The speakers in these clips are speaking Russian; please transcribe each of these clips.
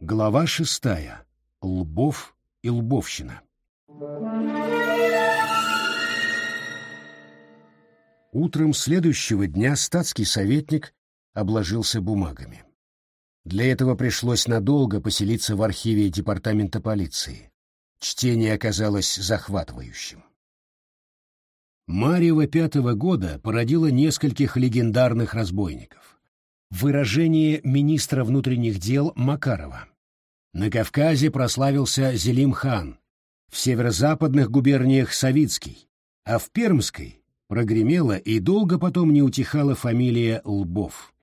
Глава шестая. Лбов и Лбовщина. Утром следующего дня статский советник обложился бумагами. Для этого пришлось надолго поселиться в архиве департамента полиции. Чтение оказалось захватывающим. Марьева пятого года породила нескольких легендарных разбойников. Выражение министра внутренних дел Макарова. На Кавказе прославился Зелим-хан, в северо-западных губерниях Савицкий, а в Пермской прогремела и долго потом не утихала фамилия Лбов.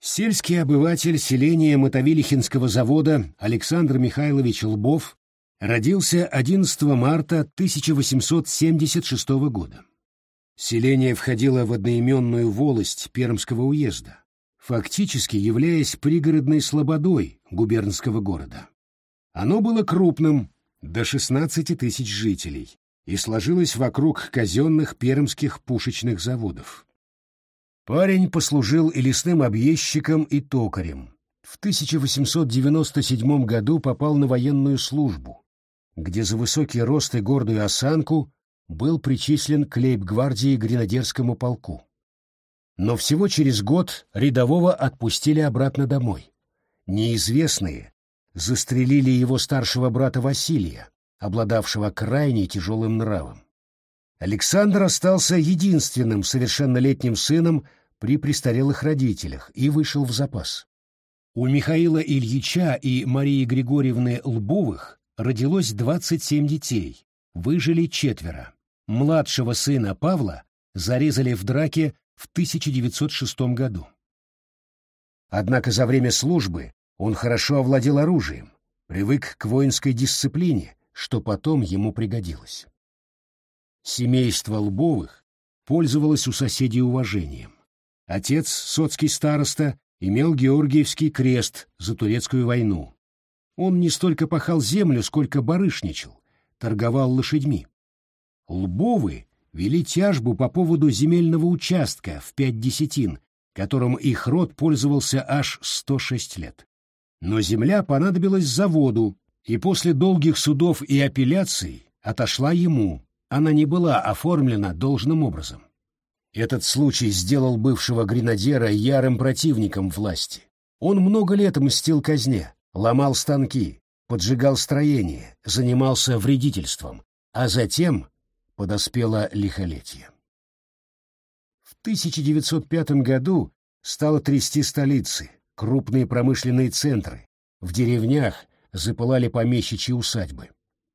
Сельский обыватель селения Мотовилихинского завода Александр Михайлович Лбов родился 11 марта 1876 года. Селение входило в одноименную волость Пермского уезда фактически являясь пригородной слободой губернского города. Оно было крупным, до 16 тысяч жителей, и сложилось вокруг казенных пермских пушечных заводов. Парень послужил и лесным объездчиком, и токарем. В 1897 году попал на военную службу, где за высокий рост и гордую осанку был причислен к лейб-гвардии гренадерскому полку. Но всего через год рядового отпустили обратно домой. Неизвестные застрелили его старшего брата Василия, обладавшего крайне тяжелым нравом. Александр остался единственным совершеннолетним сыном при престарелых родителях и вышел в запас. У Михаила Ильича и Марии Григорьевны Лбовых родилось 27 детей, выжили четверо. Младшего сына Павла зарезали в драке в 1906 году. Однако за время службы он хорошо овладел оружием, привык к воинской дисциплине, что потом ему пригодилось. Семейство Лбовых пользовалось у соседей уважением. Отец, соцкий староста, имел Георгиевский крест за турецкую войну. Он не столько пахал землю, сколько барышничал, торговал лошадьми. Лбовы вели тяжбу по поводу земельного участка в пять десятин, которым их род пользовался аж 106 лет. Но земля понадобилась заводу, и после долгих судов и апелляций отошла ему, она не была оформлена должным образом. Этот случай сделал бывшего гренадера ярым противником власти. Он много лет мстил казне, ломал станки, поджигал строения, занимался вредительством, а затем подоспело лихолетие. В 1905 году стало трясти столицы, крупные промышленные центры, в деревнях запылали помещичьи усадьбы.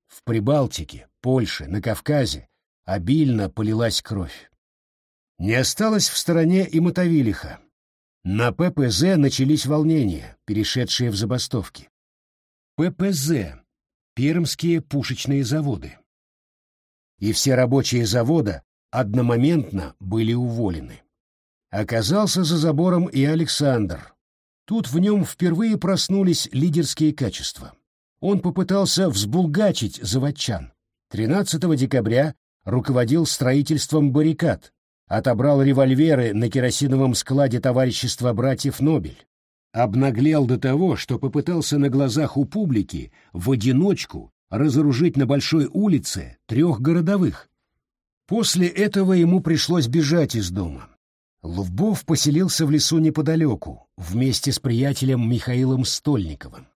В Прибалтике, Польше, на Кавказе обильно полилась кровь. Не осталось в стороне и Мотовилиха. На ППЗ начались волнения, перешедшие в забастовки. ППЗ — Пермские пушечные заводы и все рабочие завода одномоментно были уволены. Оказался за забором и Александр. Тут в нем впервые проснулись лидерские качества. Он попытался взбулгачить заводчан. 13 декабря руководил строительством баррикад, отобрал револьверы на керосиновом складе товарищества братьев Нобель. Обнаглел до того, что попытался на глазах у публики в одиночку разоружить на большой улице трех городовых. После этого ему пришлось бежать из дома. Лвбов поселился в лесу неподалеку, вместе с приятелем Михаилом Стольниковым.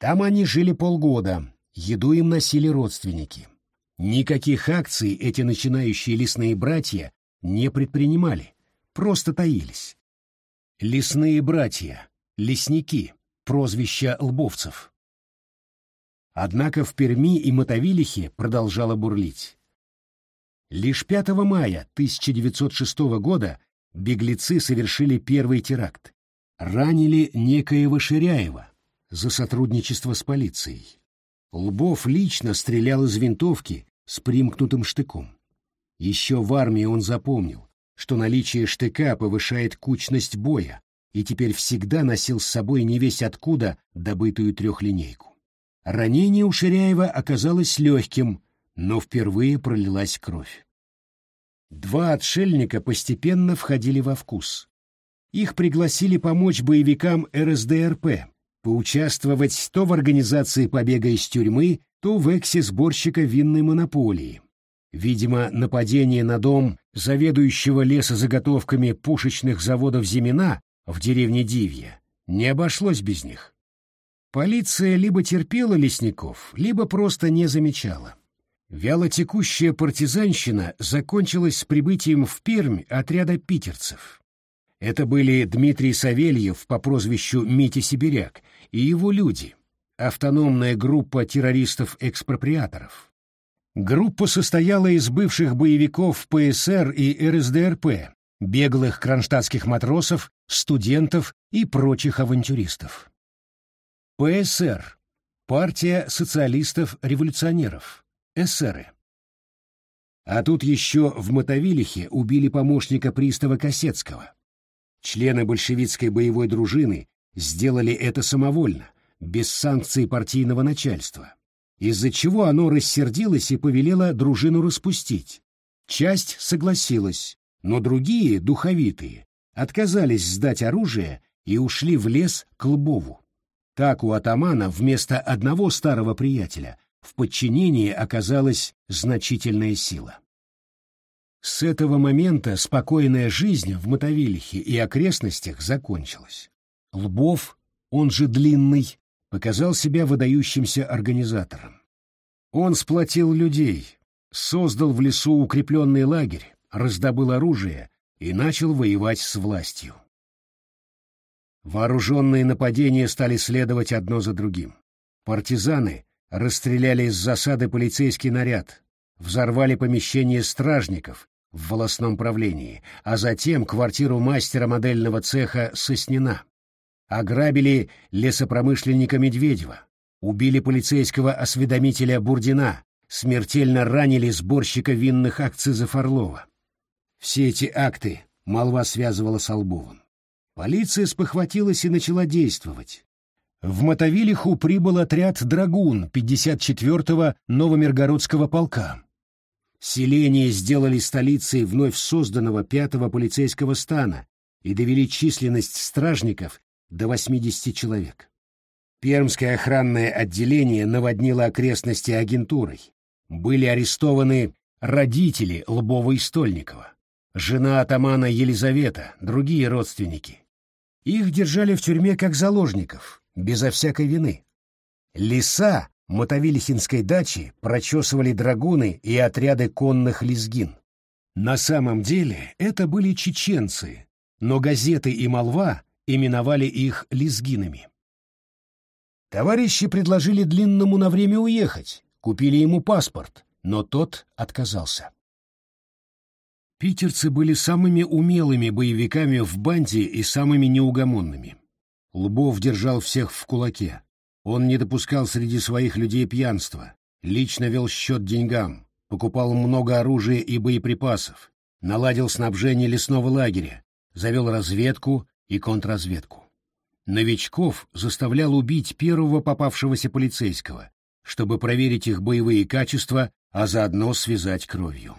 Там они жили полгода, еду им носили родственники. Никаких акций эти начинающие лесные братья не предпринимали, просто таились. Лесные братья, лесники, прозвища лбовцев. Однако в Перми и Мотовилихе продолжало бурлить. Лишь 5 мая 1906 года беглецы совершили первый теракт. Ранили некоего Ширяева за сотрудничество с полицией. Лбов лично стрелял из винтовки с примкнутым штыком. Еще в армии он запомнил, что наличие штыка повышает кучность боя, и теперь всегда носил с собой не весь откуда добытую трехлинейку. Ранение у Ширяева оказалось легким, но впервые пролилась кровь. Два отшельника постепенно входили во вкус. Их пригласили помочь боевикам РСДРП, поучаствовать то в организации побега из тюрьмы, то в эксе сборщика винной монополии. Видимо, нападение на дом заведующего лесозаготовками пушечных заводов Зимина в деревне Дивья не обошлось без них. Полиция либо терпела лесников, либо просто не замечала. Вялотекущая партизанщина закончилась с прибытием в Пермь отряда питерцев. Это были Дмитрий Савельев по прозвищу Митя Сибиряк и его люди, автономная группа террористов-экспроприаторов. Группа состояла из бывших боевиков ПСР и РСДРП, беглых кронштадтских матросов, студентов и прочих авантюристов. ПСР – партия социалистов-революционеров, эсеры. А тут еще в Мотовилихе убили помощника пристава Косецкого. Члены большевистской боевой дружины сделали это самовольно, без санкций партийного начальства, из-за чего оно рассердилось и повелело дружину распустить. Часть согласилась, но другие, духовитые, отказались сдать оружие и ушли в лес к Лбову. Так у атамана вместо одного старого приятеля в подчинении оказалась значительная сила. С этого момента спокойная жизнь в Мотовилихе и окрестностях закончилась. Лбов, он же Длинный, показал себя выдающимся организатором. Он сплотил людей, создал в лесу укрепленный лагерь, раздобыл оружие и начал воевать с властью. Вооруженные нападения стали следовать одно за другим. Партизаны расстреляли из засады полицейский наряд, взорвали помещение стражников в волосном правлении, а затем квартиру мастера модельного цеха Соснина. Ограбили лесопромышленника Медведева, убили полицейского осведомителя Бурдина, смертельно ранили сборщика винных акцизов Орлова. Все эти акты молва связывала с Албовым. Полиция спохватилась и начала действовать. В Мотовилиху прибыл отряд «Драгун» 54-го Новомиргородского полка. Селение сделали столицей вновь созданного пятого полицейского стана и довели численность стражников до 80 человек. Пермское охранное отделение наводнило окрестности агентурой. Были арестованы родители Лбова и Стольникова жена атамана Елизавета, другие родственники. Их держали в тюрьме как заложников, безо всякой вины. Леса Мотовилихинской дачи прочесывали драгуны и отряды конных лезгин. На самом деле это были чеченцы, но газеты и молва именовали их лезгинами. Товарищи предложили Длинному на время уехать, купили ему паспорт, но тот отказался. Питерцы были самыми умелыми боевиками в банде и самыми неугомонными. Лбов держал всех в кулаке. Он не допускал среди своих людей пьянства, лично вел счет деньгам, покупал много оружия и боеприпасов, наладил снабжение лесного лагеря, завел разведку и контрразведку. Новичков заставлял убить первого попавшегося полицейского, чтобы проверить их боевые качества, а заодно связать кровью.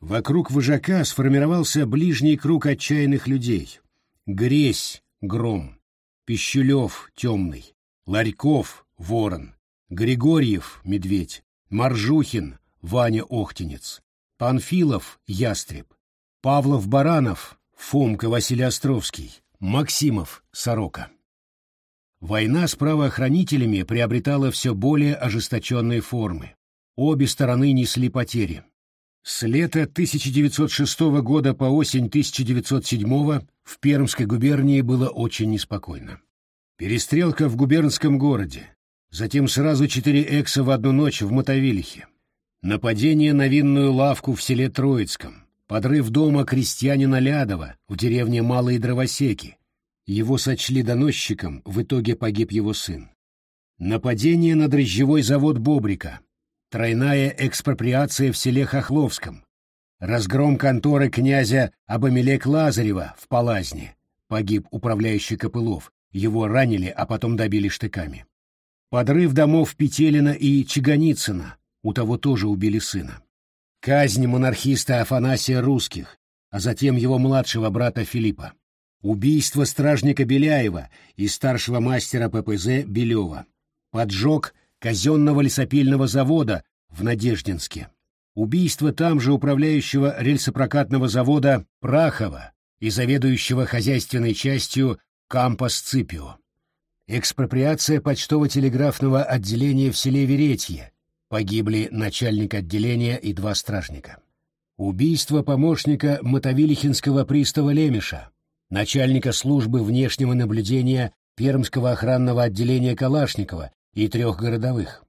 Вокруг вожака сформировался ближний круг отчаянных людей. Гресь — гром, Пищулев — темный, Ларьков — ворон, Григорьев — медведь, Маржухин — Ваня Охтинец, Панфилов — ястреб, Павлов-Баранов — Фомка Василий Островский, Максимов — сорока. Война с правоохранителями приобретала все более ожесточенные формы. Обе стороны несли потери. С лета 1906 года по осень 1907 в Пермской губернии было очень неспокойно. Перестрелка в губернском городе, затем сразу четыре экса в одну ночь в Мотовилихе, нападение на винную лавку в селе Троицком, подрыв дома крестьянина Лядова в деревне Малые Дровосеки. Его сочли доносчиком, в итоге погиб его сын. Нападение на дрожжевой завод Бобрика, тройная экспроприация в селе Хохловском, разгром конторы князя Абамелек Лазарева в Палазне, погиб управляющий Копылов, его ранили, а потом добили штыками. Подрыв домов Петелина и Чаганицына, у того тоже убили сына. Казнь монархиста Афанасия Русских, а затем его младшего брата Филиппа. убийство стражника Беляева и старшего мастера ППЗ Белева, поджог казенного лесопильного завода в Надеждинске, убийство там же управляющего рельсопрокатного завода Прахова и заведующего хозяйственной частью Кампас Ципио, экспроприация почтово-телеграфного отделения в селе Веретье, погибли начальник отделения и два стражника. Убийство помощника Мотовилихинского пристава Лемеша, начальника службы внешнего наблюдения Пермского охранного отделения Калашникова и трех городовых.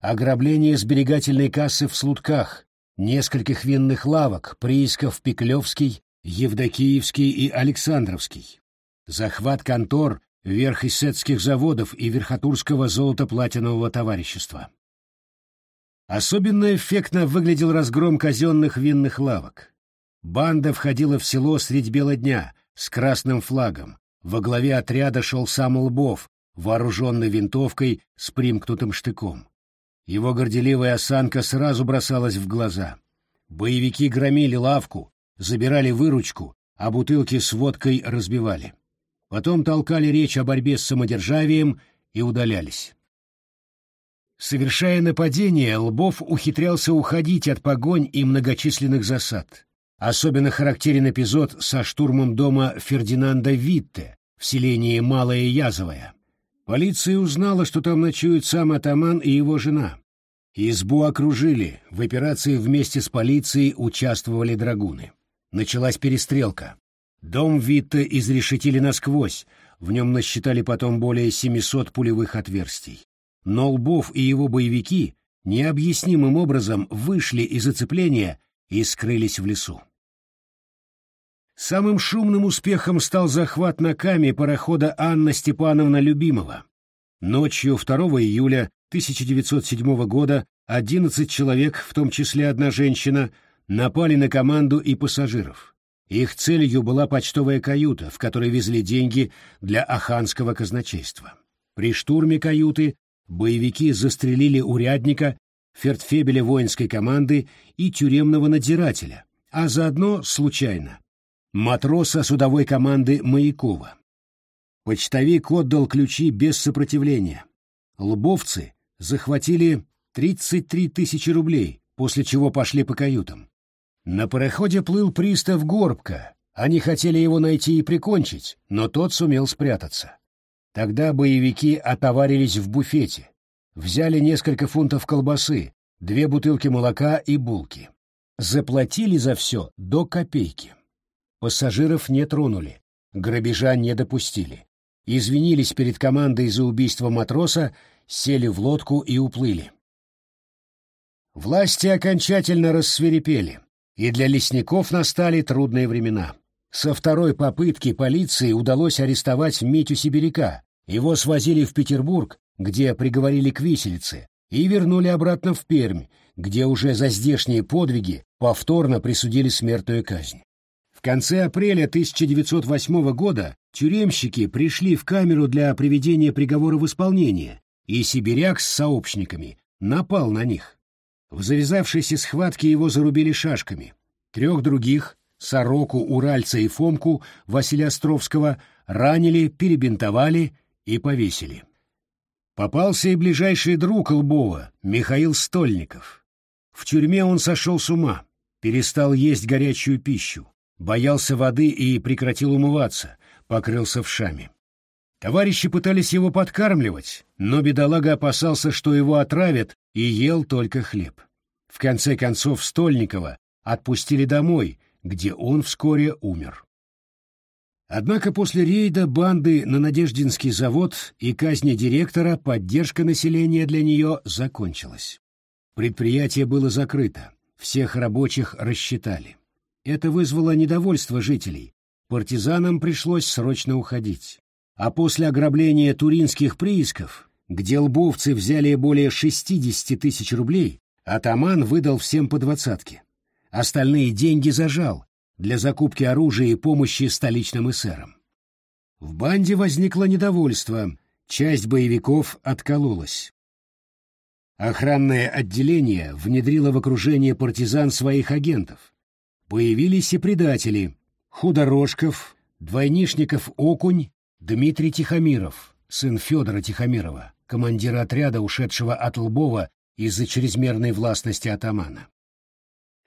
Ограбление сберегательной кассы в Слутках, нескольких винных лавок, приисков Пеклевский, Евдокиевский и Александровский. Захват контор Верхесецких заводов и Верхотурского золото-платинового товарищества. Особенно эффектно выглядел разгром казенных винных лавок. Банда входила в село средь бела дня с красным флагом. Во главе отряда шел сам Лбов, вооруженный винтовкой с примкнутым штыком. Его горделивая осанка сразу бросалась в глаза. Боевики громили лавку, забирали выручку, а бутылки с водкой разбивали. Потом толкали речь о борьбе с самодержавием и удалялись. Совершая нападение, Лбов ухитрялся уходить от погонь и многочисленных засад. Особенно характерен эпизод со штурмом дома Фердинанда Витте в селении Малая Язовая. Полиция узнала, что там ночует сам атаман и его жена. Избу окружили, в операции вместе с полицией участвовали драгуны. Началась перестрелка. Дом Витте изрешетили насквозь, в нем насчитали потом более 700 пулевых отверстий но Лбов и его боевики необъяснимым образом вышли из оцепления и скрылись в лесу. Самым шумным успехом стал захват на Каме парохода Анна Степановна Любимова. Ночью 2 июля 1907 года 11 человек, в том числе одна женщина, напали на команду и пассажиров. Их целью была почтовая каюта, в которой везли деньги для Аханского казначейства. При штурме каюты боевики застрелили урядника, фертфебеля воинской команды и тюремного надзирателя, а заодно, случайно, матроса судовой команды Маякова. Почтовик отдал ключи без сопротивления. Лбовцы захватили 33 тысячи рублей, после чего пошли по каютам. На пароходе плыл пристав Горбка. Они хотели его найти и прикончить, но тот сумел спрятаться. Тогда боевики отоварились в буфете, взяли несколько фунтов колбасы, две бутылки молока и булки. Заплатили за все до копейки. Пассажиров не тронули, грабежа не допустили. Извинились перед командой за убийство матроса, сели в лодку и уплыли. Власти окончательно рассверепели, и для лесников настали трудные времена. Со второй попытки полиции удалось арестовать Митю Сибиряка, его свозили в Петербург, где приговорили к виселице, и вернули обратно в Пермь, где уже за здешние подвиги повторно присудили смертную казнь. В конце апреля 1908 года тюремщики пришли в камеру для приведения приговора в исполнение, и сибиряк с сообщниками напал на них. В завязавшейся схватке его зарубили шашками. Трех других, Сороку, Уральца и Фомку Василия Островского, ранили, перебинтовали и повесили. Попался и ближайший друг Лбова, Михаил Стольников. В тюрьме он сошел с ума, перестал есть горячую пищу, боялся воды и прекратил умываться, покрылся вшами. Товарищи пытались его подкармливать, но бедолага опасался, что его отравят, и ел только хлеб. В конце концов Стольникова отпустили домой, где он вскоре умер. Однако после рейда банды на Надеждинский завод и казни директора поддержка населения для нее закончилась. Предприятие было закрыто, всех рабочих рассчитали. Это вызвало недовольство жителей. Партизанам пришлось срочно уходить. А после ограбления туринских приисков, где лбовцы взяли более 60 тысяч рублей, атаман выдал всем по двадцатке. Остальные деньги зажал, для закупки оружия и помощи столичным эсерам. В банде возникло недовольство, часть боевиков откололась. Охранное отделение внедрило в окружение партизан своих агентов. Появились и предатели — Худорожков, Двойнишников Окунь, Дмитрий Тихомиров, сын Федора Тихомирова, командира отряда, ушедшего от Лбова из-за чрезмерной властности атамана.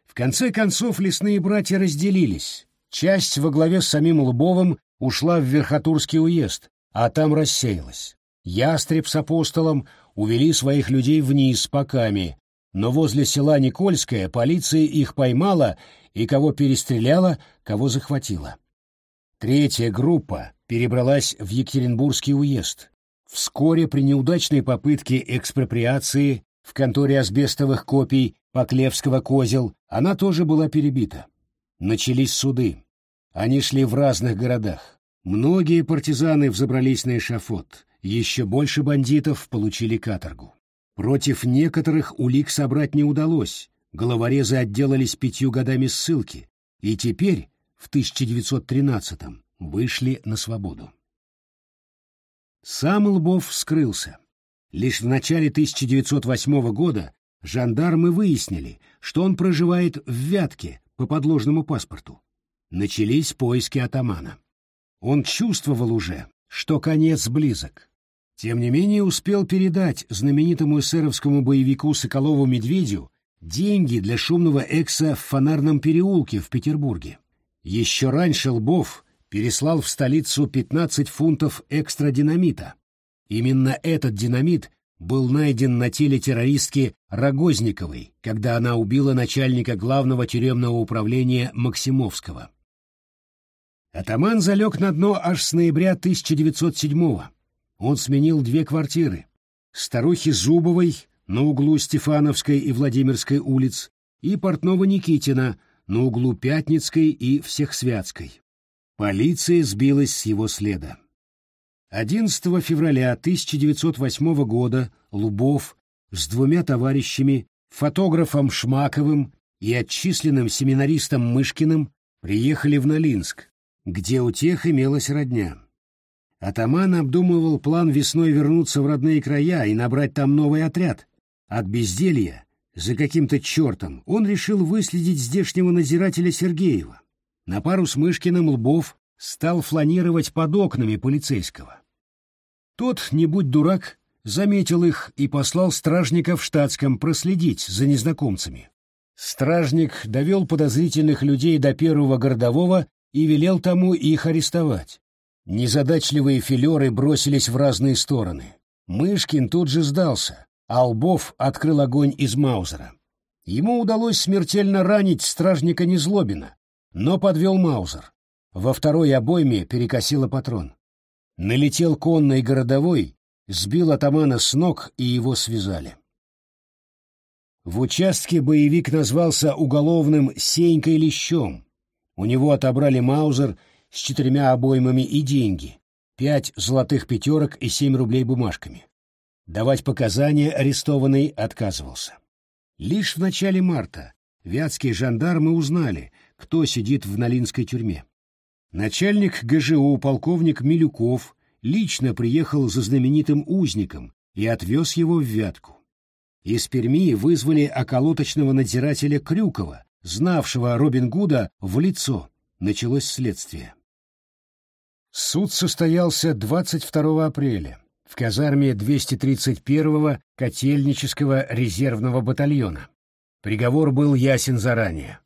В конце концов лесные братья разделились. Часть во главе с самим Лбовым ушла в Верхотурский уезд, а там рассеялась. Ястреб с апостолом увели своих людей вниз по Каме, но возле села Никольское полиция их поймала и кого перестреляла, кого захватила. Третья группа перебралась в Екатеринбургский уезд. Вскоре при неудачной попытке экспроприации в конторе асбестовых копий Поклевского козел она тоже была перебита. Начались суды. Они шли в разных городах. Многие партизаны взобрались на эшафот, еще больше бандитов получили каторгу. Против некоторых улик собрать не удалось, головорезы отделались пятью годами ссылки, и теперь, в 1913-м, вышли на свободу. Сам Лбов скрылся. Лишь в начале 1908 года жандармы выяснили, что он проживает в Вятке по подложному паспорту. Начались поиски атамана. Он чувствовал уже, что конец близок. Тем не менее успел передать знаменитому эсеровскому боевику Соколову-Медведю деньги для шумного экса в фонарном переулке в Петербурге. Еще раньше Лбов переслал в столицу 15 фунтов экстра динамита. Именно этот динамит был найден на теле террористки Рогозниковой, когда она убила начальника главного тюремного управления Максимовского. Атаман залег на дно аж с ноября 1907-го. Он сменил две квартиры. Старухи Зубовой на углу Стефановской и Владимирской улиц и портного Никитина на углу Пятницкой и Всехсвятской. Полиция сбилась с его следа. 11 февраля 1908 года Лубов с двумя товарищами, фотографом Шмаковым и отчисленным семинаристом Мышкиным, приехали в Налинск, где у тех имелась родня. Атаман обдумывал план весной вернуться в родные края и набрать там новый отряд. От безделья, за каким-то чертом, он решил выследить здешнего надзирателя Сергеева. На пару с Мышкиным Лбов стал фланировать под окнами полицейского. Тот, не будь дурак, заметил их и послал стражника в штатском проследить за незнакомцами. Стражник довел подозрительных людей до первого городового и велел тому их арестовать. Незадачливые филеры бросились в разные стороны. Мышкин тут же сдался, а Лбов открыл огонь из Маузера. Ему удалось смертельно ранить стражника Незлобина, но подвел Маузер. Во второй обойме перекосило патрон. Налетел конный городовой, сбил атамана с ног и его связали. В участке боевик назвался уголовным Сенькой Лещом, у него отобрали Маузер с четырьмя обоймами и деньги, пять золотых пятерок и семь рублей бумажками. Давать показания арестованный отказывался. Лишь в начале марта вятские жандармы узнали, кто сидит в Налинской тюрьме. Начальник ГЖУ полковник Милюков лично приехал за знаменитым узником и отвез его в Вятку. Из Перми вызвали околоточного надзирателя Крюкова, знавшего Робин Гуда в лицо, началось следствие. Суд состоялся 22 апреля в казарме 231-го Котельнического резервного батальона. Приговор был ясен заранее.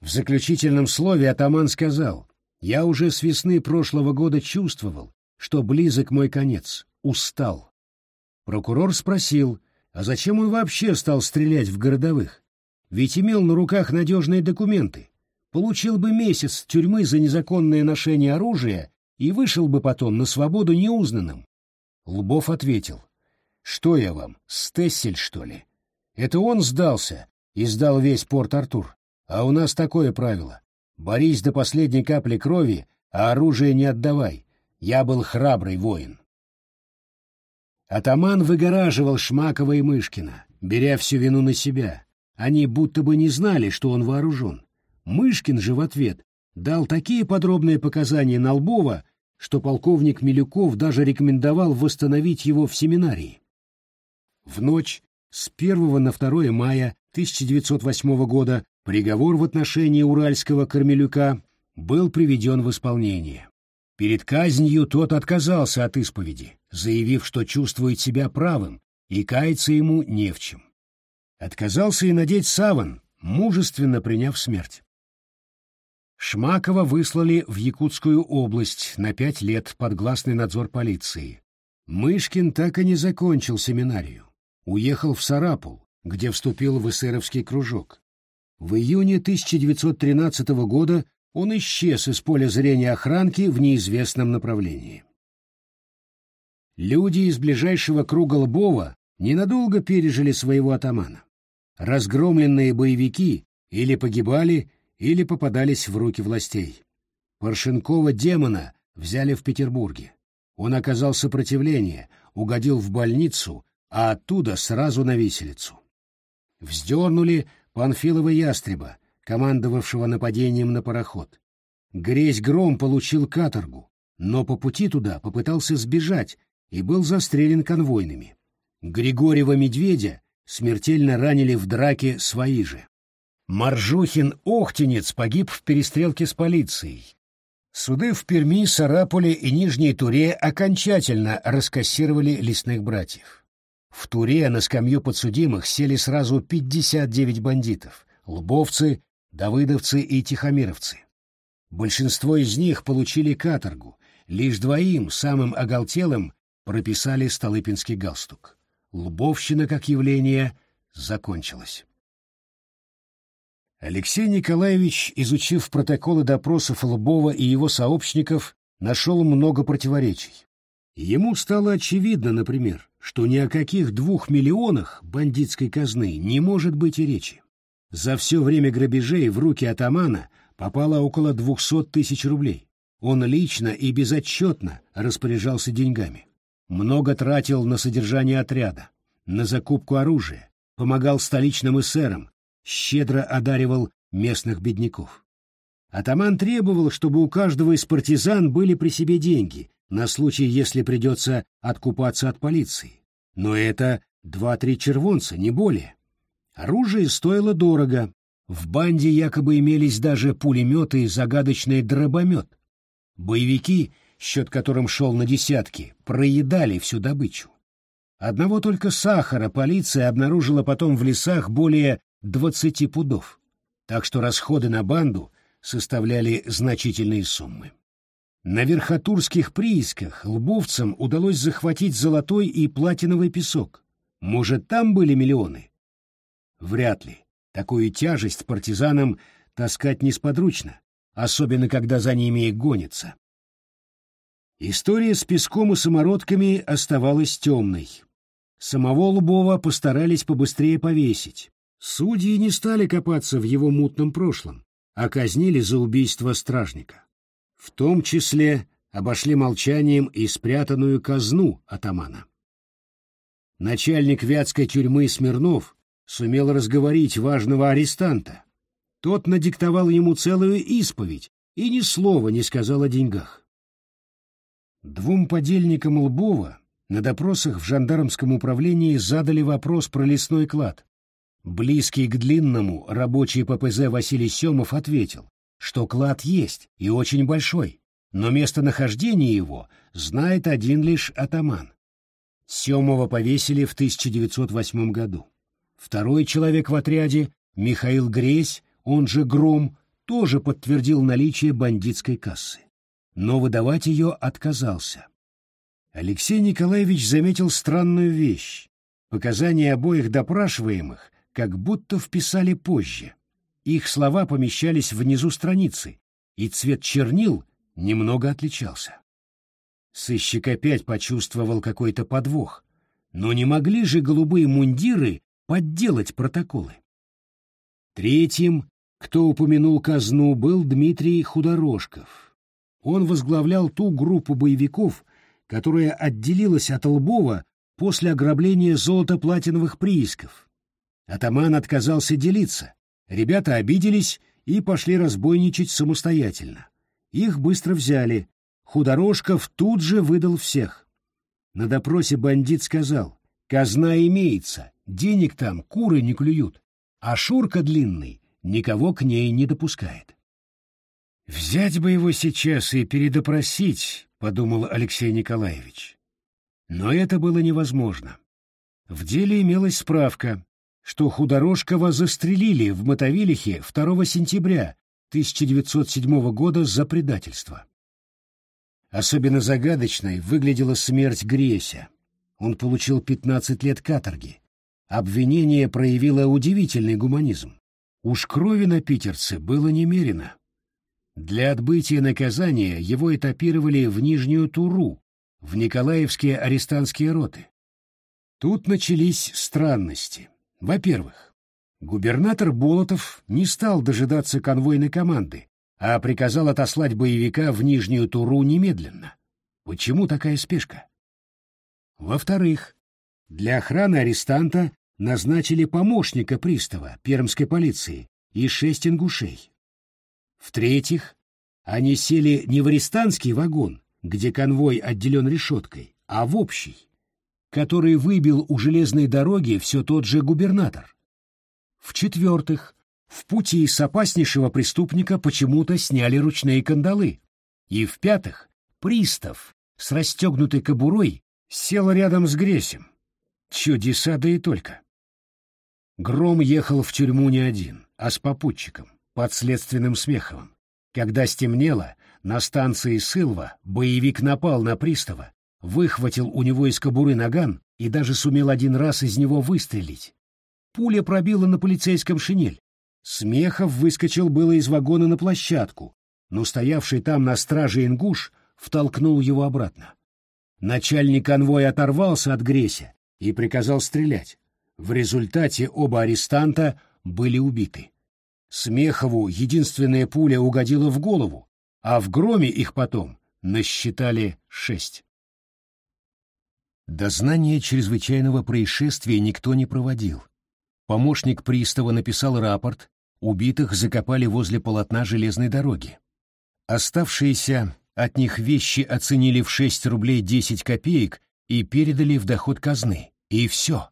В заключительном слове атаман сказал, «Я уже с весны прошлого года чувствовал, что близок мой конец, устал». Прокурор спросил, а зачем он вообще стал стрелять в городовых? Ведь имел на руках надежные документы. Получил бы месяц тюрьмы за незаконное ношение оружия и вышел бы потом на свободу неузнанным. Лбов ответил. «Что я вам, Стессель, что ли? Это он сдался и сдал весь Порт-Артур. А у нас такое правило. Борись до последней капли крови, а оружие не отдавай. Я был храбрый воин». Атаман выгораживал Шмакова и Мышкина, беря всю вину на себя, они будто бы не знали, что он вооружен. Мышкин же в ответ дал такие подробные показания на Лбова, что полковник Милюков даже рекомендовал восстановить его в семинарии. В ночь с 1 на 2 мая 1908 года приговор в отношении уральского Кармелюка был приведен в исполнение. Перед казнью тот отказался от исповеди, заявив, что чувствует себя правым и каяться ему не в чем. Отказался и надеть саван, мужественно приняв смерть. Шмакова выслали в Якутскую область на пять лет под гласный надзор полиции. Мышкин так и не закончил семинарию. Уехал в Сарапул, где вступил в эсеровский кружок. В июне 1913 года он исчез из поля зрения охранки в неизвестном направлении. Люди из ближайшего круга Лбова ненадолго пережили своего атамана. Разгромленные боевики или погибали, или попадались в руки властей. Паршенкова демона взяли в Петербурге. Он оказал сопротивление, угодил в больницу, а оттуда сразу на виселицу. Вздернули Панфилова ястреба, командовавшего нападением на пароход. Гресь Гром получил каторгу, но по пути туда попытался сбежать и был застрелен конвойными. Григорьева Медведя смертельно ранили в драке свои же. Маржухин-Охтинец погиб в перестрелке с полицией. Суды в Перми, Сарапуле и Нижней Туре окончательно раскассировали лесных братьев. В Туре на скамью подсудимых сели сразу 59 бандитов — лбовцы, давыдовцы и тихомировцы. Большинство из них получили каторгу, лишь двоим, самым оголтелым, прописали Столыпинский галстук. Лбовщина, как явление, закончилась. Алексей Николаевич, изучив протоколы допросов Лбова и его сообщников, нашел много противоречий. Ему стало очевидно, например, что ни о каких двух миллионах бандитской казны не может быть и речи. За все время грабежей в руки атамана попало около двухсот тысяч рублей. Он лично и безотчетно распоряжался деньгами. Много тратил на содержание отряда, на закупку оружия, помогал столичным эсерам, щедро одаривал местных бедняков. Атаман требовал, чтобы у каждого из партизан были при себе деньги, на случай, если придется откупаться от полиции. Но это два-три червонца, не более. Оружие стоило дорого. В банде якобы имелись даже пулеметы и загадочный дробомет. Боевики, счет которым шел на десятки, проедали всю добычу. Одного только сахара полиция обнаружила потом в лесах более двадцати пудов, так что расходы на банду составляли значительные суммы. На верхотурских приисках лбовцам удалось захватить золотой и платиновый песок. Может, там были миллионы? Вряд ли. Такую тяжесть партизанам таскать несподручно, особенно когда за ними гонятся. История с песком и самородками оставалась темной. Самого Лубова постарались побыстрее повесить. Судьи не стали копаться в его мутном прошлом, а казнили за убийство стражника. В том числе обошли молчанием и спрятанную казну атамана. Начальник вятской тюрьмы Смирнов сумел разговорить важного арестанта. Тот надиктовал ему целую исповедь и ни слова не сказал о деньгах. Двум подельникам Лбова на допросах в жандармском управлении задали вопрос про лесной клад. Близкий к длинному рабочий ППЗ Василий Семов ответил, что клад есть и очень большой, но местонахождение его знает один лишь атаман. Семова повесили в 1908 году. Второй человек в отряде, Михаил Гресь, он же Гром, тоже подтвердил наличие бандитской кассы. Но выдавать ее отказался. Алексей Николаевич заметил странную вещь. Показания обоих допрашиваемых как будто вписали позже. Их слова помещались внизу страницы, и цвет чернил немного отличался. Сыщик опять почувствовал какой-то подвох, но не могли же голубые мундиры подделать протоколы. Третьим, кто упомянул казну, был Дмитрий Худорожков. Он возглавлял ту группу боевиков, которая отделилась от Лбова после ограбления золото-платиновых приисков. Атаман отказался делиться, ребята обиделись и пошли разбойничать самостоятельно. Их быстро взяли, Худорожков тут же выдал всех. На допросе бандит сказал, казна имеется, денег там куры не клюют, а Шурка длинный никого к ней не допускает. «Взять бы его сейчас и передопросить», — подумал Алексей Николаевич. Но это было невозможно. В деле имелась справка, что Худорожкова застрелили в Мотовилихе 2 сентября 1907 года за предательство. Особенно загадочной выглядела смерть Греся. Он получил 15 лет каторги. Обвинение проявило удивительный гуманизм. Уж крови на питерце было немерено. Для отбытия наказания его этапировали в Нижнюю Туру, в Николаевские арестантские роты. Тут начались странности. Во-первых, губернатор Болотов не стал дожидаться конвойной команды, а приказал отослать боевика в Нижнюю Туру немедленно. Почему такая спешка? Во-вторых, для охраны арестанта назначили помощника пристава пермской полиции и шесть ингушей. В-третьих, они сели не в арестантский вагон, где конвой отделен решеткой, а в общий, который выбил у железной дороги все тот же губернатор. В-четвертых, в пути с опаснейшего преступника почему-то сняли ручные кандалы. И в-пятых, пристав с расстегнутой кобурой сел рядом с Гресем. Чудеса да и только. Гром ехал в тюрьму не один, а с попутчиком, под следственным Смеховым. Когда стемнело, на станции Сылва боевик напал на пристава, выхватил у него из кобуры наган и даже сумел один раз из него выстрелить. Пуля пробила на полицейском шинель. Смехов выскочил было из вагона на площадку, но стоявший там на страже ингуш втолкнул его обратно. Начальник конвоя оторвался от Греся и приказал стрелять. В результате оба арестанта были убиты. Смехову единственная пуля угодила в голову, а в громе их потом насчитали шесть. Дознание чрезвычайного происшествия никто не проводил. Помощник пристава написал рапорт, убитых закопали возле полотна железной дороги. Оставшиеся от них вещи оценили в 6 рублей 10 копеек и передали в доход казны. И все.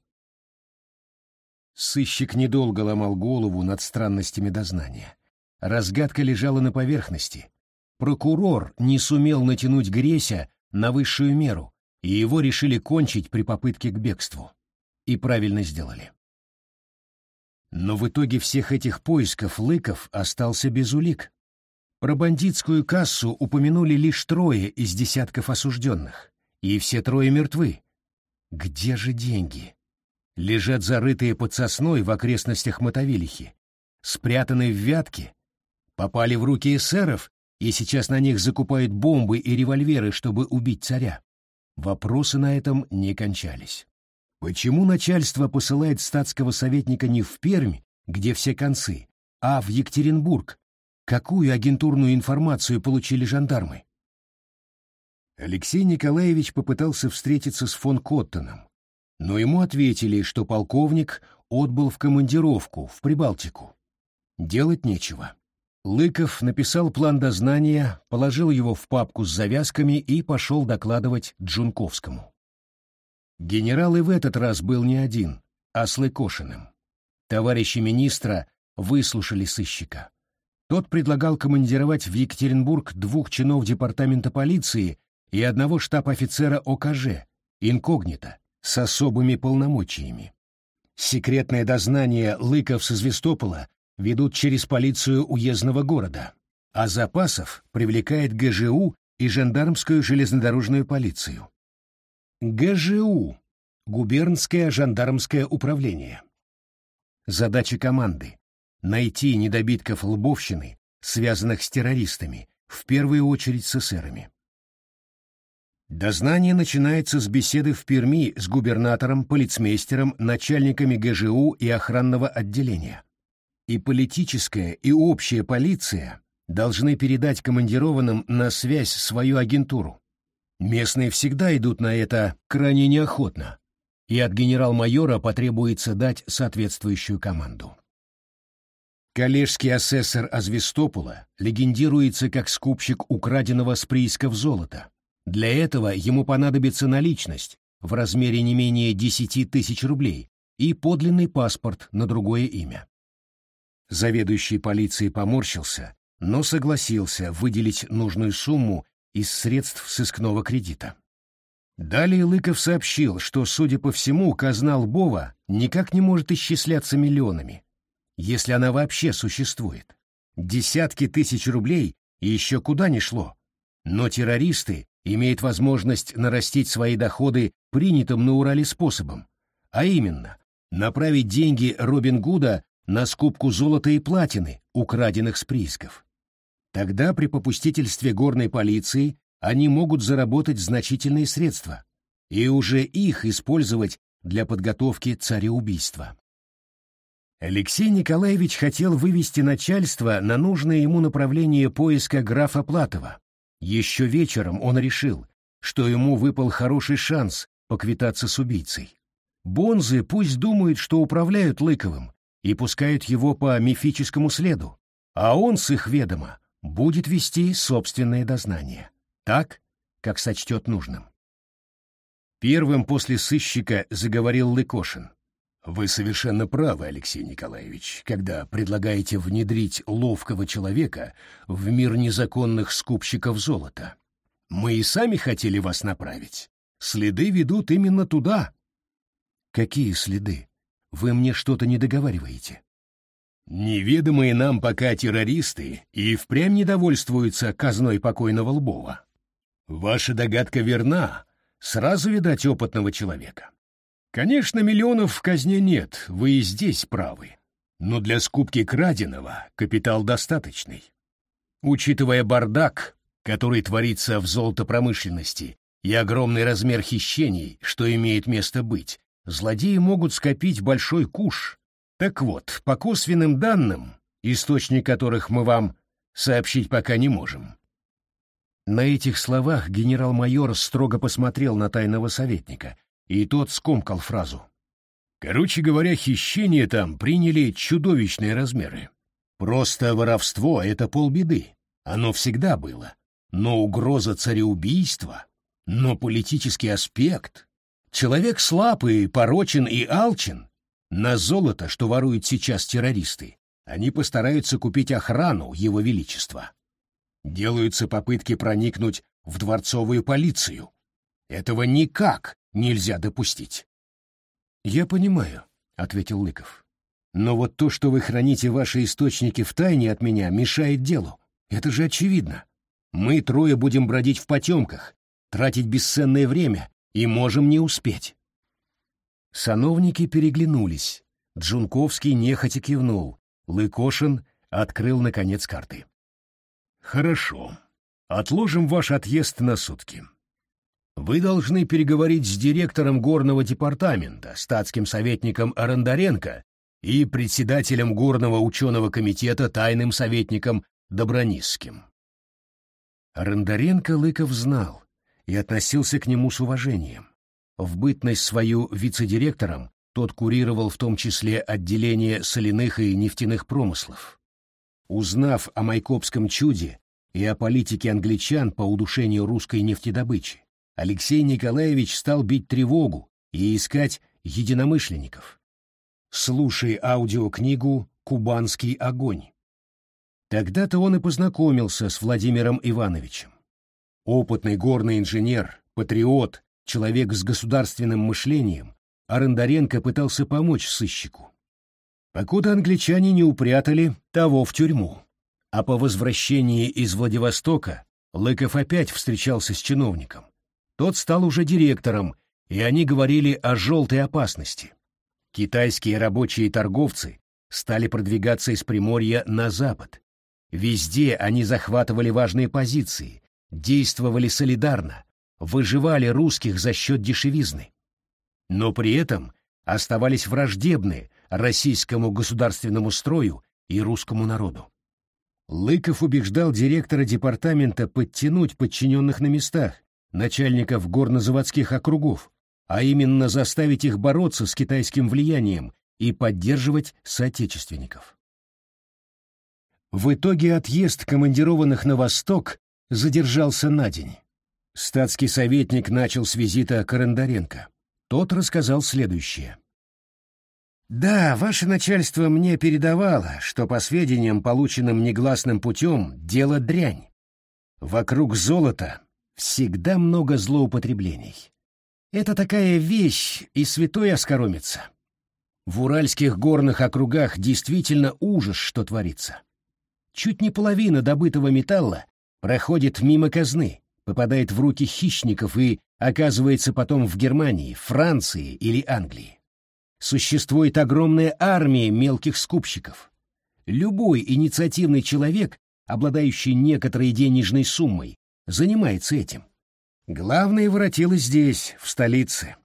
Сыщик недолго ломал голову над странностями дознания. Разгадка лежала на поверхности. Прокурор не сумел натянуть Греся на высшую меру, и его решили кончить при попытке к бегству. И правильно сделали. Но в итоге всех этих поисков Лыков остался без улик. Про бандитскую кассу упомянули лишь трое из десятков осужденных, и все трое мертвы. Где же деньги? лежат зарытые под сосной в окрестностях Мотовилихи, спрятаны в вятке, попали в руки эсеров, и сейчас на них закупают бомбы и револьверы, чтобы убить царя. Вопросы на этом не кончались. Почему начальство посылает статского советника не в Пермь, где все концы, а в Екатеринбург? Какую агентурную информацию получили жандармы? Алексей Николаевич попытался встретиться с фон Коттоном, но ему ответили, что полковник отбыл в командировку в Прибалтику. Делать нечего. Лыков написал план дознания, положил его в папку с завязками и пошел докладывать Джунковскому. Генерал и в этот раз был не один, а с Лыкошиным. Товарищи министра выслушали сыщика. Тот предлагал командировать в Екатеринбург двух чинов департамента полиции и одного штаб-офицера ОКЖ, инкогнито, с особыми полномочиями. Секретное дознание Лыков с Известопола ведут через полицию уездного города, а Запасов привлекает ГЖУ и жандармскую железнодорожную полицию. ГЖУ — губернское жандармское управление. Задача команды — найти недобитков лбовщины, связанных с террористами, в первую очередь с эсерами. Дознание начинается с беседы в Перми с губернатором, полицмейстером, начальниками ГЖУ и охранного отделения. И политическая, и общая полиция должны передать командированным на связь свою агентуру. Местные всегда идут на это крайне неохотно, и от генерал-майора потребуется дать соответствующую команду. Коллежский асессор Азвестопола легендируется как скупщик украденного с приисков золота, для этого ему понадобится наличность в размере не менее 10 тысяч рублей и подлинный паспорт на другое имя. Заведующий полицией поморщился, но согласился выделить нужную сумму из средств сыскного кредита. Далее Лыков сообщил, что, судя по всему, казна Лбова никак не может исчисляться миллионами, если она вообще существует. Десятки тысяч рублей еще куда ни шло. Но террористы имеют возможность нарастить свои доходы принятым на Урале способом, а именно направить деньги Робин Гуда на скупку золота и платины, украденных с приисков. Тогда при попустительстве горной полиции они могут заработать значительные средства и уже их использовать для подготовки цареубийства. Алексей Николаевич хотел вывести начальство на нужное ему направление поиска графа Платова. Еще вечером он решил, что ему выпал хороший шанс поквитаться с убийцей. Бонзы пусть думают, что управляют Лыковым, и пускают его по мифическому следу, а он с их ведома будет вести собственное дознание, так, как сочтет нужным. Первым после сыщика заговорил Лыкошин. Вы совершенно правы, Алексей Николаевич, когда предлагаете внедрить ловкого человека в мир незаконных скупщиков золота. Мы и сами хотели вас направить. Следы ведут именно туда. Какие следы? Вы мне что-то не договариваете. Неведомые нам пока террористы и впрямь недовольствуются казной покойного Лбова. Ваша догадка верна, сразу видать опытного человека. Конечно, миллионов в казне нет, вы и здесь правы. Но для скупки краденого капитал достаточный. Учитывая бардак, который творится в золотопромышленности, и огромный размер хищений, что имеет место быть, злодеи могут скопить большой куш. Так вот, по косвенным данным, источник которых мы вам сообщить пока не можем. На этих словах генерал-майор строго посмотрел на тайного советника, и тот скомкал фразу. Короче говоря, хищения там приняли чудовищные размеры. Просто воровство — это полбеды. Оно всегда было. Но угроза цареубийства, но политический аспект. Человек слаб и порочен и алчен. На золото, что воруют сейчас террористы, они постараются купить охрану Его Величества. Делаются попытки проникнуть в дворцовую полицию. Этого никак нельзя допустить. «Я понимаю», — ответил Лыков. «Но вот то, что вы храните ваши источники в тайне от меня, мешает делу. Это же очевидно. Мы трое будем бродить в потемках, тратить бесценное время и можем не успеть». Сановники переглянулись. Джунковский нехотя кивнул. Лыкошин открыл, наконец, карты. «Хорошо. Отложим ваш отъезд на сутки. Вы должны переговорить с директором горного департамента, статским советником Арандаренко и председателем горного ученого комитета тайным советником Добронисским. Арандаренко Лыков знал и относился к нему с уважением. В бытность свою вице-директором тот курировал в том числе отделение соляных и нефтяных промыслов. Узнав о Майкопском чуде и о политике англичан по удушению русской нефтедобычи, Алексей Николаевич стал бить тревогу и искать единомышленников. Слушай аудиокнигу «Кубанский огонь». Тогда-то он и познакомился с Владимиром Ивановичем. Опытный горный инженер, патриот, человек с государственным мышлением, Арендаренко пытался помочь сыщику. Покуда англичане не упрятали того в тюрьму. А по возвращении из Владивостока Лыков опять встречался с чиновником. Тот стал уже директором, и они говорили о желтой опасности. Китайские рабочие торговцы стали продвигаться из Приморья на запад. Везде они захватывали важные позиции, действовали солидарно, выживали русских за счет дешевизны. Но при этом оставались враждебны российскому государственному строю и русскому народу. Лыков убеждал директора департамента подтянуть подчиненных на местах, начальников горнозаводских округов, а именно заставить их бороться с китайским влиянием и поддерживать соотечественников. В итоге отъезд командированных на восток задержался на день. Статский советник начал с визита Карандаренко. Тот рассказал следующее. Да, ваше начальство мне передавало, что по сведениям, полученным негласным путем, дело дрянь. Вокруг золота всегда много злоупотреблений. Это такая вещь, и святой оскоромится. В уральских горных округах действительно ужас, что творится. Чуть не половина добытого металла проходит мимо казны, попадает в руки хищников и оказывается потом в Германии, Франции или Англии. Существует огромная армия мелких скупщиков. Любой инициативный человек, обладающий некоторой денежной суммой, занимается этим. Главное воротило здесь, в столице.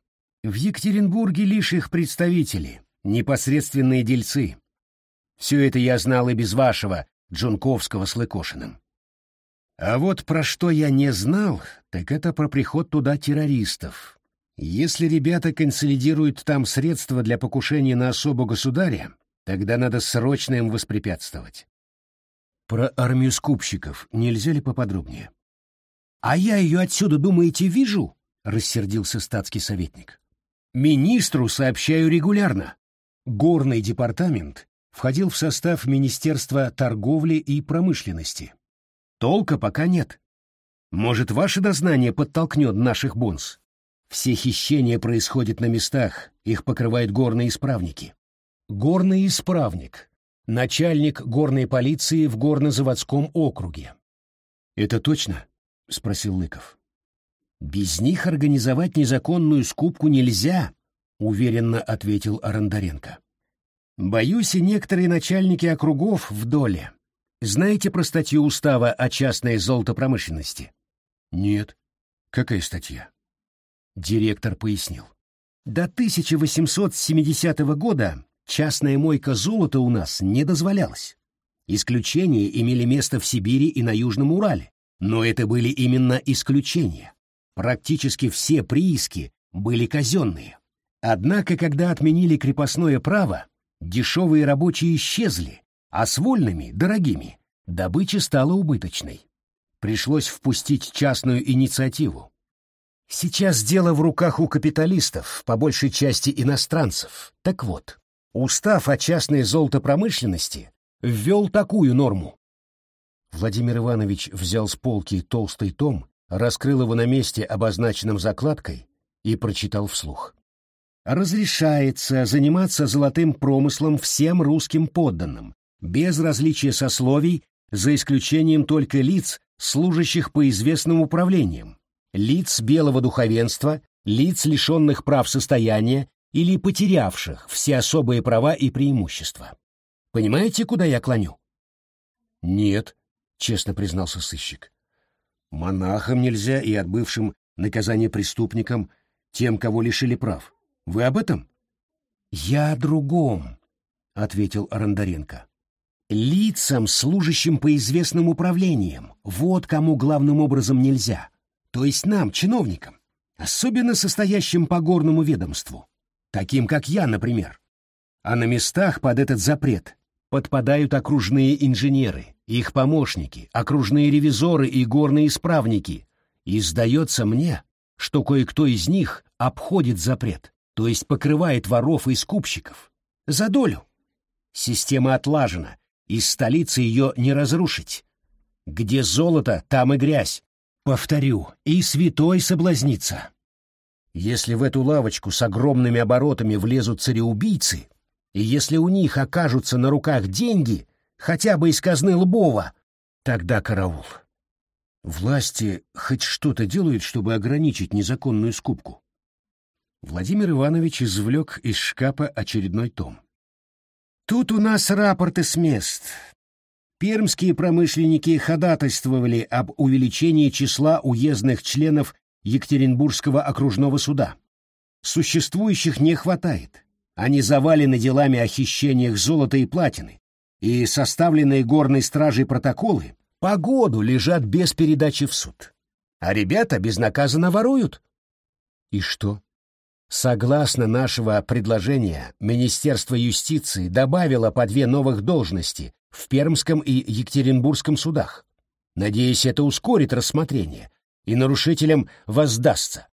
В Екатеринбурге лишь их представители, непосредственные дельцы. Все это я знал и без вашего, Джунковского с Лыкошиным. А вот про что я не знал, так это про приход туда террористов, если ребята консолидируют там средства для покушения на особу государя, тогда надо срочно им воспрепятствовать. Про армию скупщиков нельзя ли поподробнее? А я ее отсюда, думаете, вижу? Рассердился статский советник. Министру сообщаю регулярно. Горный департамент входил в состав Министерства торговли и промышленности. Толка пока нет. Может, ваше дознание подтолкнет наших бонс? Все хищения происходят на местах, их покрывают горные исправники. Горный исправник — начальник горной полиции в горнозаводском округе. «Это точно?» — спросил Лыков. «Без них организовать незаконную скупку нельзя», — уверенно ответил Арандаренко. «Боюсь, и некоторые начальники округов в доле. Знаете про статью устава о частной золотопромышленности?» «Нет. Какая статья?» Директор пояснил. До 1870 года частная мойка золота у нас не дозволялась. Исключения имели место в Сибири и на Южном Урале, но это были именно исключения. Практически все прииски были казенные. Однако, когда отменили крепостное право, дешевые рабочие исчезли, а с вольными, дорогими, добыча стала убыточной. Пришлось впустить частную инициативу, Сейчас дело в руках у капиталистов, по большей части иностранцев. Так вот, устав о частной золотопромышленности ввел такую норму. Владимир Иванович взял с полки толстый том, раскрыл его на месте, обозначенном закладкой, и прочитал вслух. Разрешается заниматься золотым промыслом всем русским подданным, без различия сословий, за исключением только лиц, служащих по известным управлениям, лиц белого духовенства, лиц, лишенных прав состояния или потерявших все особые права и преимущества. Понимаете, куда я клоню? Нет, честно признался сыщик. Монахам нельзя и отбывшим наказание преступникам, тем, кого лишили прав. Вы об этом? Я о другом, ответил Арандаренко. Лицам, служащим по известным управлениям, вот кому главным образом нельзя то есть нам, чиновникам, особенно состоящим по горному ведомству, таким как я, например. А на местах под этот запрет подпадают окружные инженеры, их помощники, окружные ревизоры и горные исправники. И сдается мне, что кое-кто из них обходит запрет, то есть покрывает воров и скупщиков. За долю. Система отлажена, из столицы ее не разрушить. Где золото, там и грязь. Повторю, и святой соблазнится. Если в эту лавочку с огромными оборотами влезут цареубийцы, и если у них окажутся на руках деньги, хотя бы из казны Лбова, тогда караул. Власти хоть что-то делают, чтобы ограничить незаконную скупку. Владимир Иванович извлек из шкафа очередной том. Тут у нас рапорты с мест. Пермские промышленники ходатайствовали об увеличении числа уездных членов Екатеринбургского окружного суда. Существующих не хватает. Они завалены делами о хищениях золота и платины, и составленные горной стражей протоколы по году лежат без передачи в суд. А ребята безнаказанно воруют. И что? Согласно нашего предложения, Министерство юстиции добавило по две новых должности в Пермском и Екатеринбургском судах. Надеюсь, это ускорит рассмотрение, и нарушителям воздастся.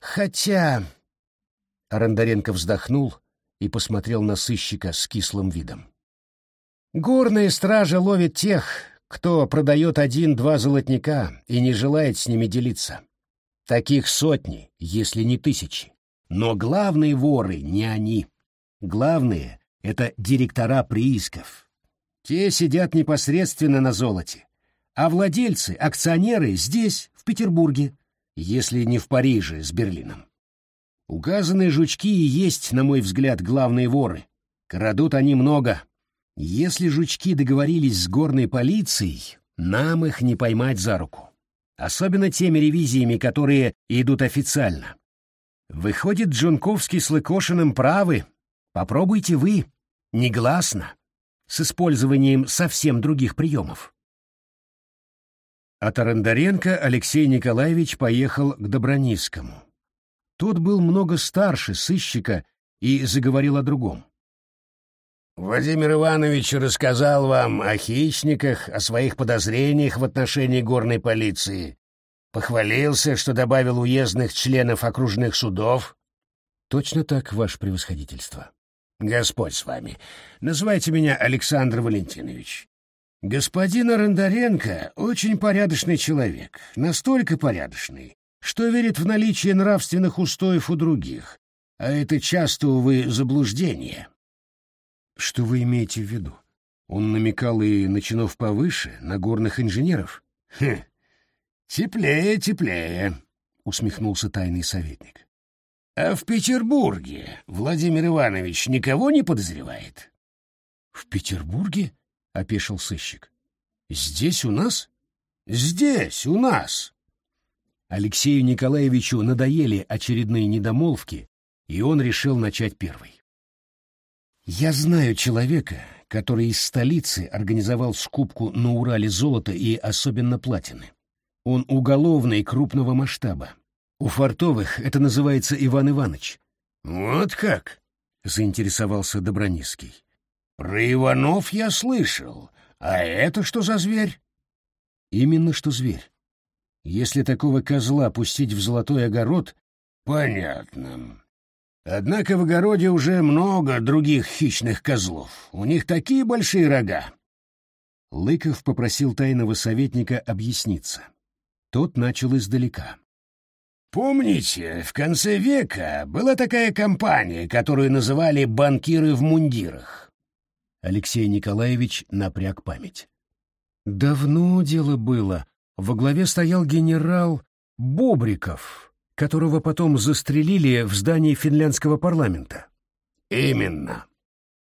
Хотя... Рондаренко вздохнул и посмотрел на сыщика с кислым видом. «Горная стража ловит тех, кто продает один-два золотника и не желает с ними делиться. Таких сотни, если не тысячи. Но главные воры не они. Главные — это директора приисков. Те сидят непосредственно на золоте. А владельцы, акционеры здесь, в Петербурге, если не в Париже с Берлином. Указанные жучки и есть, на мой взгляд, главные воры. Крадут они много. Если жучки договорились с горной полицией, нам их не поймать за руку. Особенно теми ревизиями, которые идут официально. Выходит, Джунковский с Лыкошиным правы. Попробуйте вы, негласно, с использованием совсем других приемов. От Арандаренко Алексей Николаевич поехал к Добронинскому. Тот был много старше сыщика и заговорил о другом. Владимир Иванович рассказал вам о хищниках, о своих подозрениях в отношении горной полиции. Похвалился, что добавил уездных членов окружных судов. Точно так, ваше превосходительство. Господь с вами. Называйте меня Александр Валентинович. Господин Арандаренко очень порядочный человек, настолько порядочный, что верит в наличие нравственных устоев у других, а это часто, увы, заблуждение. Что вы имеете в виду? Он намекал и на чинов повыше, на горных инженеров? Хм, теплее, теплее, усмехнулся тайный советник. А в Петербурге Владимир Иванович никого не подозревает? В Петербурге? опешил сыщик. Здесь у нас? Здесь у нас. Алексею Николаевичу надоели очередные недомолвки, и он решил начать первый. Я знаю человека, который из столицы организовал скупку на Урале золота и особенно платины. Он уголовный крупного масштаба. У фартовых это называется Иван Иванович. Вот как? заинтересовался Добронизский. Про Иванов я слышал. А это что за зверь? Именно что зверь. Если такого козла пустить в золотой огород... Понятно. Однако в огороде уже много других хищных козлов. У них такие большие рога. Лыков попросил тайного советника объясниться. Тот начал издалека. Помните, в конце века была такая компания, которую называли «банкиры в мундирах»? Алексей Николаевич напряг память. Давно дело было. Во главе стоял генерал Бобриков которого потом застрелили в здании финляндского парламента. Именно.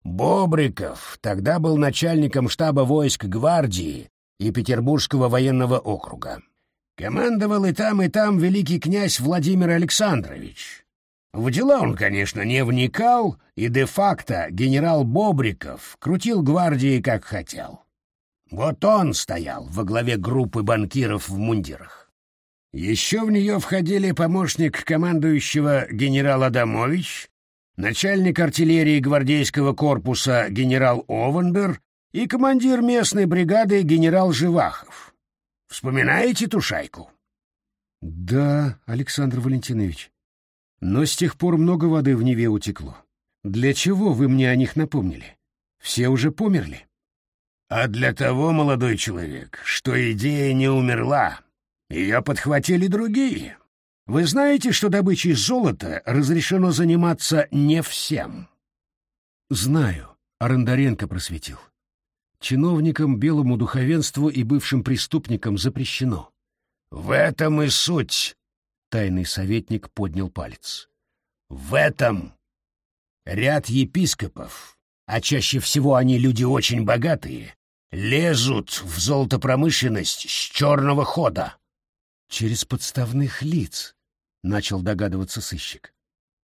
Бобриков тогда был начальником штаба войск гвардии и Петербургского военного округа. Командовал и там, и там великий князь Владимир Александрович. В дела он, конечно, не вникал, и де-факто генерал Бобриков крутил гвардии как хотел. Вот он стоял во главе группы банкиров в мундирах. Еще в нее входили помощник командующего генерал Адамович, начальник артиллерии гвардейского корпуса генерал Овендер и командир местной бригады генерал Живахов. Вспоминаете ту шайку? Да, Александр Валентинович. Но с тех пор много воды в Неве утекло. Для чего вы мне о них напомнили? Все уже померли. А для того, молодой человек, что идея не умерла, ее подхватили другие. Вы знаете, что добычей золота разрешено заниматься не всем? Знаю. Арендаренко просветил. Чиновникам, белому духовенству и бывшим преступникам запрещено. В этом и суть. Тайный советник поднял палец. В этом ряд епископов, а чаще всего они люди очень богатые, лезут в золотопромышленность с черного хода. Через подставных лиц, — начал догадываться сыщик.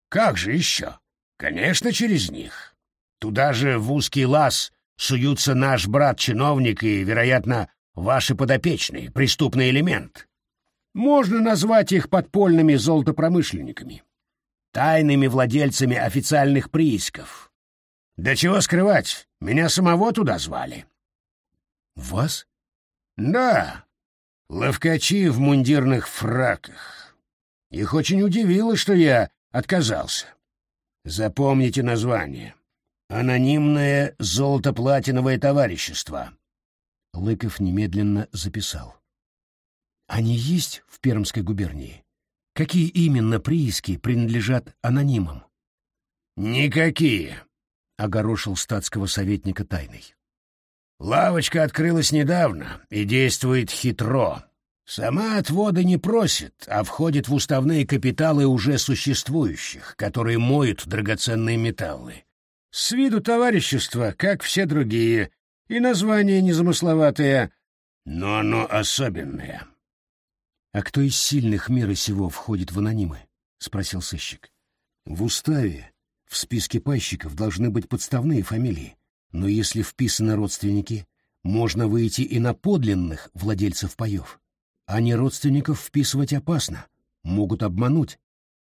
Как же еще? Конечно, через них. Туда же в узкий лаз суются наш брат-чиновник и, вероятно, ваши подопечные, преступный элемент. Можно назвать их подпольными золотопромышленниками, тайными владельцами официальных приисков. Да чего скрывать, меня самого туда звали. Вас? Да, Ловкачи в мундирных фраках. Их очень удивило, что я отказался. Запомните название. Анонимное золото-платиновое товарищество. Лыков немедленно записал. Они есть в Пермской губернии? Какие именно прииски принадлежат анонимам? Никакие, огорошил статского советника тайной. Лавочка открылась недавно и действует хитро. Сама отвода не просит, а входит в уставные капиталы уже существующих, которые моют драгоценные металлы. С виду товарищество, как все другие, и название незамысловатое, но оно особенное. — А кто из сильных мира сего входит в анонимы? — спросил сыщик. — В уставе в списке пайщиков должны быть подставные фамилии, но если вписаны родственники, можно выйти и на подлинных владельцев паев. А не родственников вписывать опасно, могут обмануть.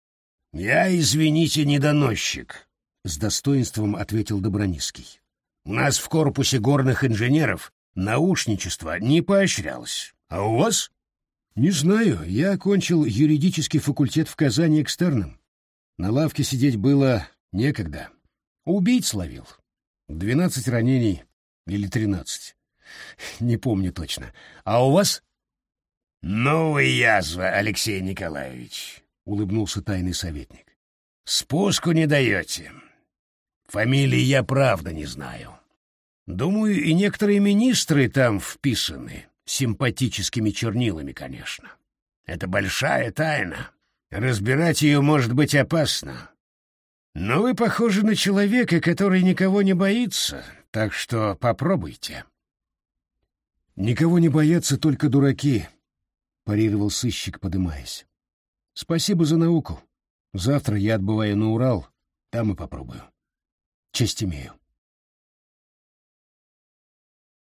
— Я, извините, недоносчик, — с достоинством ответил Добронизский. — У нас в корпусе горных инженеров наушничество не поощрялось. А у вас? — Не знаю, я окончил юридический факультет в Казани экстерном. На лавке сидеть было Некогда. Убийц ловил. Двенадцать ранений или тринадцать. Не помню точно. А у вас? Новая язва, Алексей Николаевич, — улыбнулся тайный советник. Спуску не даете. Фамилии я правда не знаю. Думаю, и некоторые министры там вписаны, симпатическими чернилами, конечно. Это большая тайна. Разбирать ее может быть опасно. Но вы похожи на человека, который никого не боится, так что попробуйте. Никого не боятся только дураки, парировал сыщик, подымаясь. Спасибо за науку. Завтра я отбываю на Урал, там и попробую. Честь имею.